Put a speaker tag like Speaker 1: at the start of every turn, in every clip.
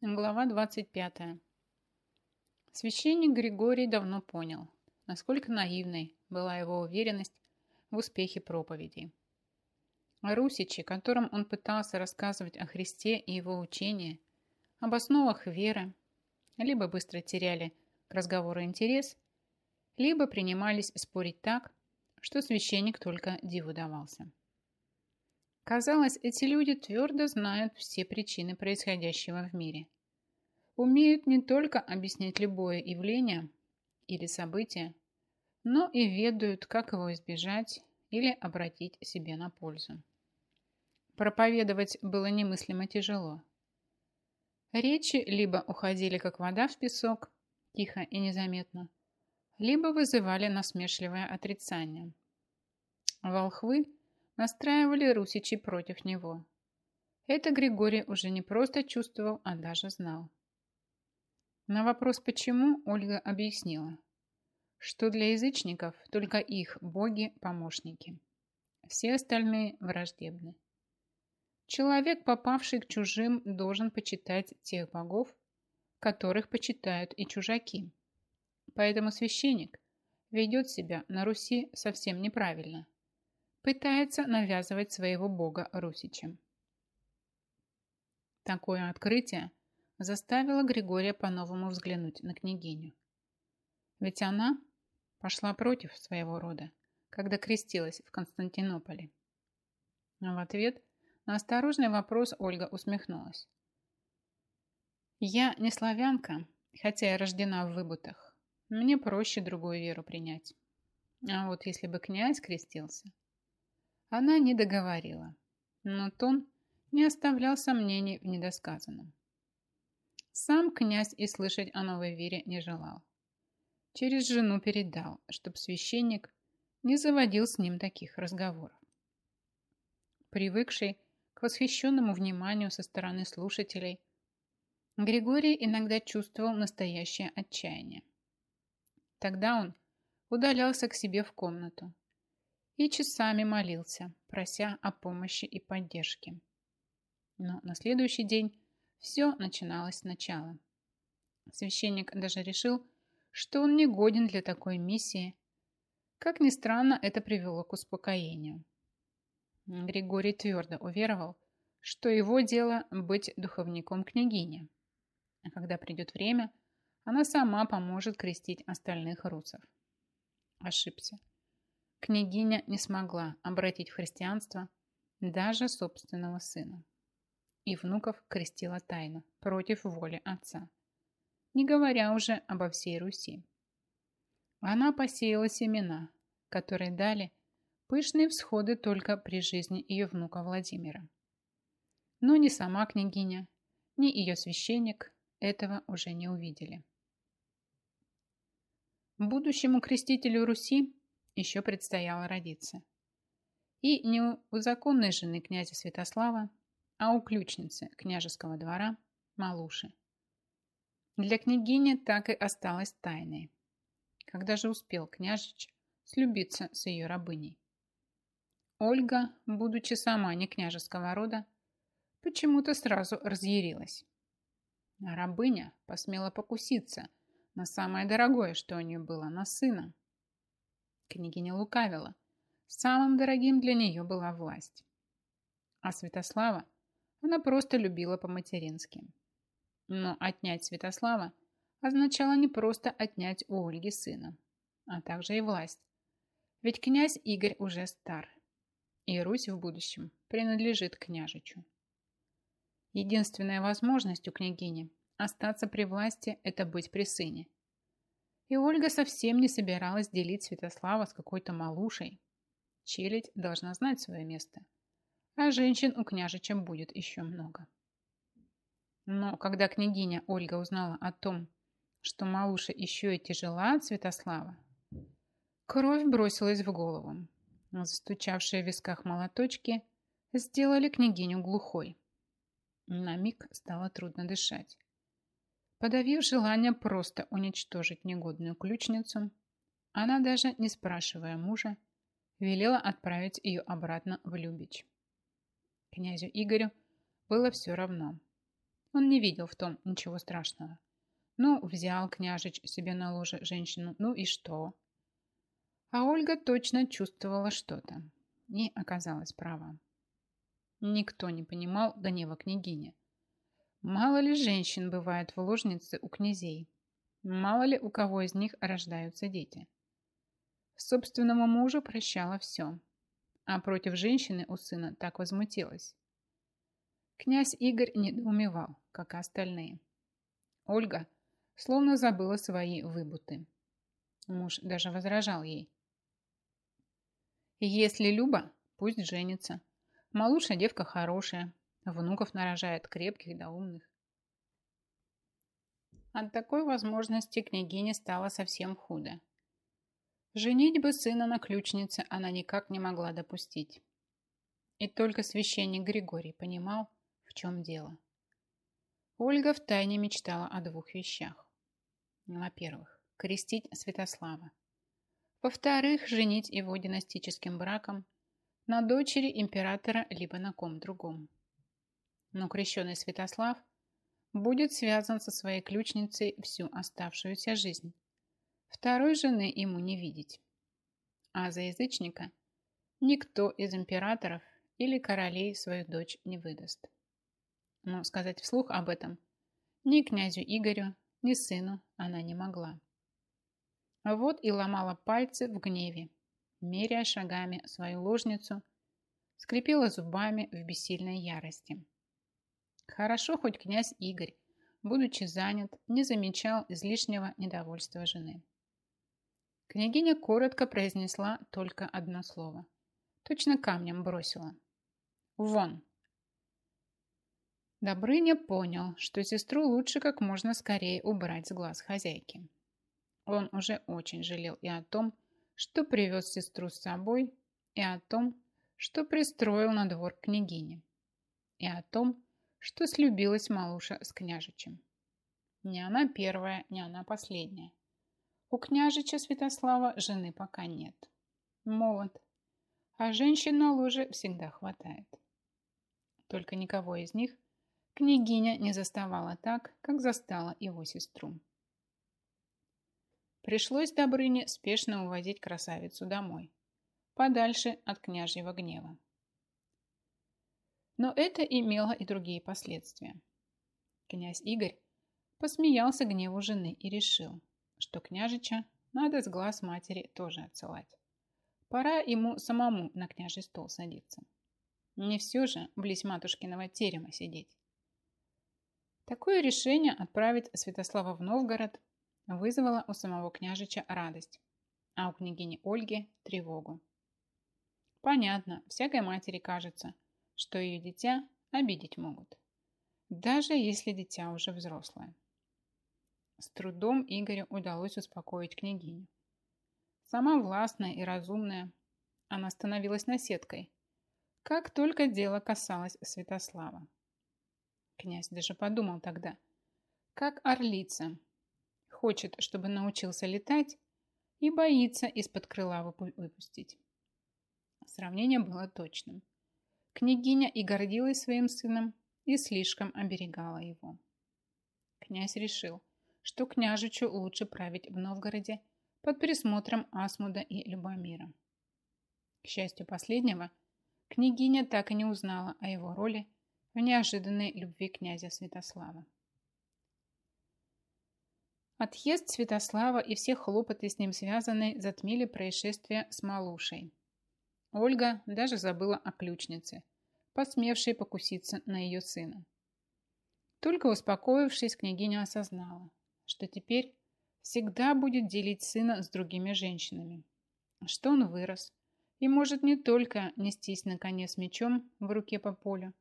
Speaker 1: Глава 25. Священник Григорий давно понял, насколько наивной была его уверенность в успехе проповедей. Русичи, которым он пытался рассказывать о Христе и его учении, об основах веры, либо быстро теряли к разговору интерес, либо принимались спорить так, что священник только диву давался. Казалось, эти люди твердо знают все причины происходящего в мире. Умеют не только объяснять любое явление или событие, но и ведают, как его избежать или обратить себе на пользу. Проповедовать было немыслимо тяжело. Речи либо уходили как вода в песок, тихо и незаметно, либо вызывали насмешливое отрицание. Волхвы настраивали русичи против него. Это Григорий уже не просто чувствовал, а даже знал. На вопрос «почему» Ольга объяснила, что для язычников только их боги – помощники. Все остальные враждебны. Человек, попавший к чужим, должен почитать тех богов, которых почитают и чужаки. Поэтому священник ведет себя на Руси совсем неправильно – пытается навязывать своего бога русичам. Такое открытие заставило Григория по-новому взглянуть на княгиню. Ведь она пошла против своего рода, когда крестилась в Константинополе. Но в ответ на осторожный вопрос Ольга усмехнулась. «Я не славянка, хотя и рождена в выбутах. Мне проще другую веру принять. А вот если бы князь крестился, она не договорила, но тон не оставлял сомнений в недосказанном. Сам князь и слышать о новой вере не желал. Через жену передал, чтоб священник не заводил с ним таких разговоров. Привыкший к восхищенному вниманию со стороны слушателей, Григорий иногда чувствовал настоящее отчаяние. Тогда он удалялся к себе в комнату, и часами молился, прося о помощи и поддержке. Но на следующий день все начиналось сначала. Священник даже решил, что он не годен для такой миссии. Как ни странно, это привело к успокоению. Григорий твердо уверовал, что его дело быть духовником княгини. А когда придет время, она сама поможет крестить остальных русов. Ошибся княгиня не смогла обратить в христианство даже собственного сына. И внуков крестила тайно, против воли отца, не говоря уже обо всей Руси. Она посеяла семена, которые дали пышные всходы только при жизни ее внука Владимира. Но ни сама княгиня, ни ее священник этого уже не увидели. Будущему крестителю Руси еще предстояло родиться. И не у законной жены князя Святослава, а у ключницы княжеского двора Малуши. Для княгини так и осталось тайной. Когда же успел княжич слюбиться с ее рабыней? Ольга, будучи сама не княжеского рода, почему-то сразу разъярилась. А рабыня посмела покуситься на самое дорогое, что у нее было, на сына. Княгиня лукавила. Самым дорогим для нее была власть. А Святослава она просто любила по-матерински. Но отнять Святослава означало не просто отнять у Ольги сына, а также и власть. Ведь князь Игорь уже стар, и Русь в будущем принадлежит княжичу. Единственная возможность у княгини остаться при власти – это быть при сыне – и Ольга совсем не собиралась делить Святослава с какой-то малушей. Челядь должна знать свое место. А женщин у княжича будет еще много. Но когда княгиня Ольга узнала о том, что малуша еще и тяжела от Святослава, кровь бросилась в голову. Застучавшие в висках молоточки сделали княгиню глухой. На миг стало трудно дышать. Подавив желание просто уничтожить негодную ключницу, она даже, не спрашивая мужа, велела отправить ее обратно в Любич. Князю Игорю было все равно. Он не видел в том ничего страшного. Ну, взял княжич себе на ложе женщину, ну и что? А Ольга точно чувствовала что-то и оказалась права. Никто не понимал гнева княгини. Мало ли женщин бывает в ложнице у князей. Мало ли у кого из них рождаются дети. Собственному мужу прощала все, а против женщины у сына так возмутилась. Князь Игорь недоумевал, как и остальные. Ольга словно забыла свои выбуты. Муж даже возражал ей. Если Люба, пусть женится. Малуша девка хорошая, внуков нарожает крепких да умных. От такой возможности княгине стало совсем худо. Женить бы сына на ключнице она никак не могла допустить. И только священник Григорий понимал, в чем дело. Ольга втайне мечтала о двух вещах. Во-первых, крестить Святослава. Во-вторых, женить его династическим браком на дочери императора либо на ком другом. Но крещеный Святослав будет связан со своей ключницей всю оставшуюся жизнь. Второй жены ему не видеть. А за язычника никто из императоров или королей свою дочь не выдаст. Но сказать вслух об этом ни князю Игорю, ни сыну она не могла. Вот и ломала пальцы в гневе, меряя шагами свою ложницу, скрипела зубами в бессильной ярости. Хорошо хоть князь Игорь, будучи занят, не замечал излишнего недовольства жены. Княгиня коротко произнесла только одно слово. Точно камнем бросила. «Вон!» Добрыня понял, что сестру лучше как можно скорее убрать с глаз хозяйки. Он уже очень жалел и о том, что привез сестру с собой, и о том, что пристроил на двор княгини, и о том, что слюбилась Малуша с княжичем. Не она первая, не она последняя. У княжича Святослава жены пока нет. Молод. А женщин на ложе всегда хватает. Только никого из них княгиня не заставала так, как застала его сестру. Пришлось Добрыне спешно увозить красавицу домой, подальше от княжьего гнева. Но это имело и другие последствия. Князь Игорь посмеялся гневу жены и решил, что княжича надо с глаз матери тоже отсылать. Пора ему самому на княжий стол садиться. Не все же близ матушкиного терема сидеть. Такое решение отправить Святослава в Новгород вызвало у самого княжича радость, а у княгини Ольги – тревогу. Понятно, всякой матери кажется, что ее дитя обидеть могут, даже если дитя уже взрослое. С трудом Игорю удалось успокоить княгиню. Сама властная и разумная, она становилась наседкой, как только дело касалось Святослава. Князь даже подумал тогда, как орлица, хочет, чтобы научился летать и боится из-под крыла выпустить. Сравнение было точным. Княгиня и гордилась своим сыном, и слишком оберегала его. Князь решил, что княжичу лучше править в Новгороде под присмотром Асмуда и Любомира. К счастью последнего, княгиня так и не узнала о его роли в неожиданной любви князя Святослава. Отъезд Святослава и все хлопоты с ним связанные затмили происшествие с Малушей. Ольга даже забыла о ключнице, посмевшей покуситься на ее сына. Только успокоившись, княгиня осознала, что теперь всегда будет делить сына с другими женщинами, что он вырос и может не только нестись на коне с мечом в руке по полю,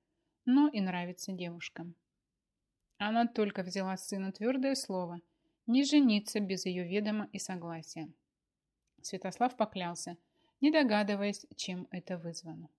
Speaker 1: но и нравиться девушкам. Она только взяла сына твердое слово – не жениться без ее ведома и согласия. Святослав поклялся, не догадываясь, чем это вызвано.